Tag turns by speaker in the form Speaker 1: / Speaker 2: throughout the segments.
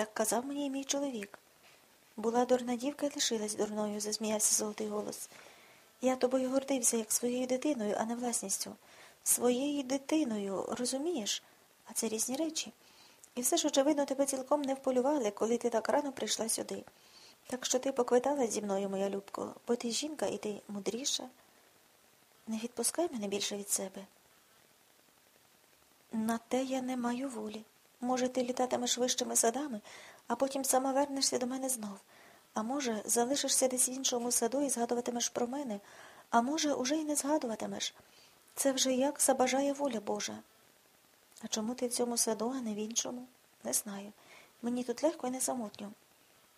Speaker 1: Так казав мені мій чоловік. Була дурна дівка і лишилась дурною, засміявся золотий голос. Я тобою гордився, як своєю дитиною, а не власністю. Своєю дитиною, розумієш? А це різні речі. І все ж, очевидно, тебе цілком не вполювали, коли ти так рано прийшла сюди. Так що ти поквиталась зі мною, моя любко, бо ти жінка і ти мудріша. Не відпускай мене більше від себе. На те я не маю волі. Може, ти літатимеш вищими садами, а потім сама вернешся до мене знов. А може, залишишся десь в іншому саду і згадуватимеш про мене, а може, уже й не згадуватимеш. Це вже як забажає воля Божа. А чому ти в цьому саду, а не в іншому? Не знаю. Мені тут легко і не самотньо.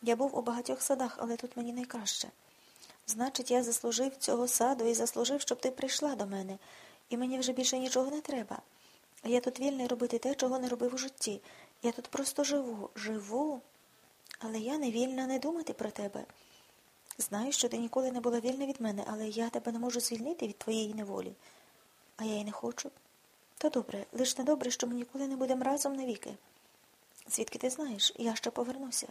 Speaker 1: Я був у багатьох садах, але тут мені найкраще. Значить, я заслужив цього саду і заслужив, щоб ти прийшла до мене, і мені вже більше нічого не треба. Я тут вільний робити те, чого не робив у житті. Я тут просто живу, живу, але я не вільна не думати про тебе. Знаю, що ти ніколи не була вільна від мене, але я тебе не можу звільнити від твоєї неволі. А я й не хочу. Та добре, лиш не добре, що ми ніколи не будемо разом навіки. Звідки ти знаєш, я ще повернуся.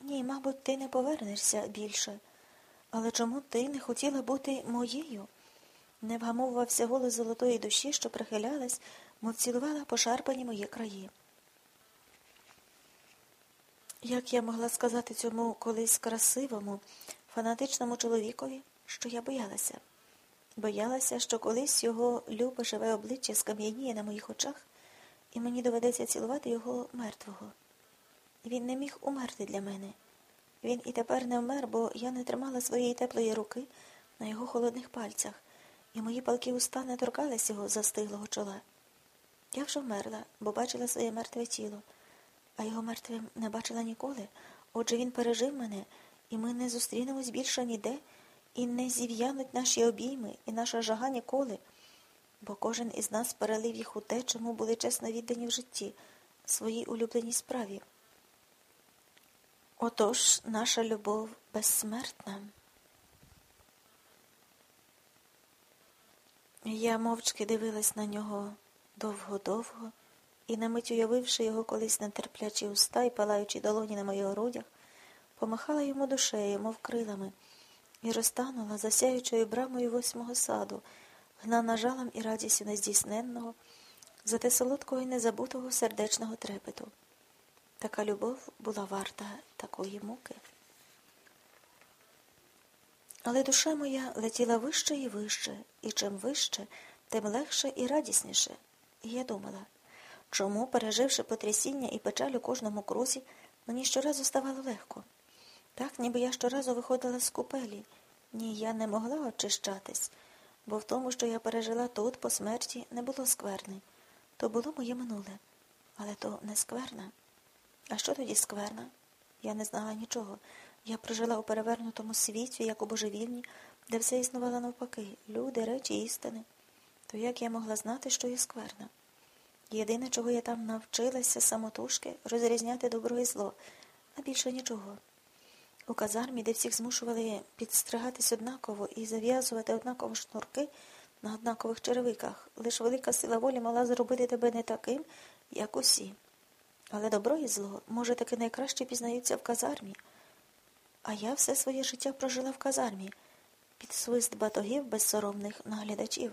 Speaker 1: Ні, мабуть, ти не повернешся більше. Але чому ти не хотіла бути моєю? Не вгамовувався голос золотої душі, що прихилялась, мов цілувала пошарпані мої краї. Як я могла сказати цьому колись красивому, фанатичному чоловікові, що я боялася? Боялася, що колись його любе живе обличчя скам'яніє на моїх очах, і мені доведеться цілувати його мертвого. Він не міг умерти для мене. Він і тепер не вмер, бо я не тримала своєї теплої руки на його холодних пальцях, і мої палки уста не торкались його застиглого чола. Я вже вмерла, бо бачила своє мертве тіло, а його мертвим не бачила ніколи. Отже він пережив мене, і ми не зустрінемось більше ніде, і не зів'януть наші обійми, і наша жага ніколи, бо кожен із нас перелив їх у те, чому були чесно віддані в житті, своїй улюбленій справі. Отож наша любов безсмертна. Я мовчки дивилась на нього довго-довго і, на мить уявивши його колись нетерплячі уста і палаючі долоні на моїх грудях, помахала йому душею, мов крилами, і розтанула засяючою брамою восьмого саду, гнана жалом і радістю нездійсненного, зате солодкого і незабутого сердечного трепету. Така любов була варта такої муки. Але душа моя летіла вище і вище, і чим вище, тим легше і радісніше. І я думала, чому, переживши потрясіння і печаль у кожному крузі, мені щоразу ставало легко. Так, ніби я щоразу виходила з купелі. Ні, я не могла очищатись, бо в тому, що я пережила тут, по смерті, не було скверни. То було моє минуле, але то не скверна. А що тоді скверна? Я не знала нічого. Я прожила у перевернутому світі, як у божевільні, де все існувало навпаки люди, речі, істини. То як я могла знати, що є скверна? Єдине, чого я там навчилася самотужки, розрізняти добро і зло, а більше нічого. У казармі, де всіх змушували підстригатись однаково і зав'язувати однаково шнурки на однакових черевиках, лише велика сила волі могла зробити тебе не таким, як усі. Але добро і зло, може, таки найкраще пізнаються в казармі. А я все своє життя прожила в казармі, під свист батогів безсоромних наглядачів.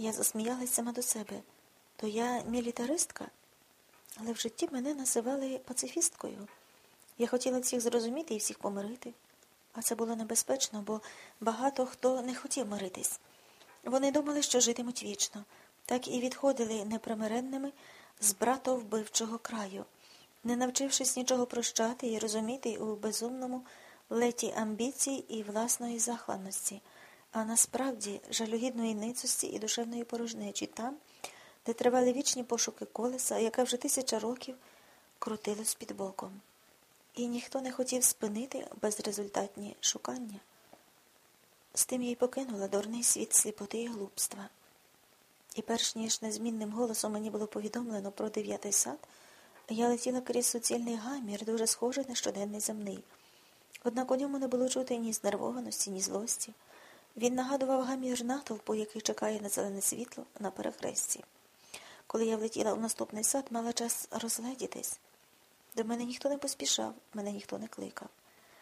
Speaker 1: Я засміялась сама до себе. То я мілітаристка, але в житті мене називали пацифісткою. Я хотіла всіх зрозуміти і всіх помирити. А це було небезпечно, бо багато хто не хотів миритись. Вони думали, що житимуть вічно, так і відходили непримиренними з братовбивчого краю, не навчившись нічого прощати і розуміти у безумному леті амбіцій і власної захланності, а насправді жалюгідної ницості і душевної порожнечі там, де тривали вічні пошуки колеса, яке вже тисяча років крутилось під боком. І ніхто не хотів спинити безрезультатні шукання. З тим я й покинула дурний світ сліпоти і глупства. І перш ніж незмінним голосом мені було повідомлено про дев'ятий сад, я летіла крізь суцільний гамір, дуже схожий на щоденний земний. Однак у ньому не було чути ні знервованості, ні злості. Він нагадував гамір натовпу, який чекає на зелене світло на перехресті. Коли я влетіла у наступний сад, мала час розгледітись. До мене ніхто не поспішав, мене ніхто не кликав.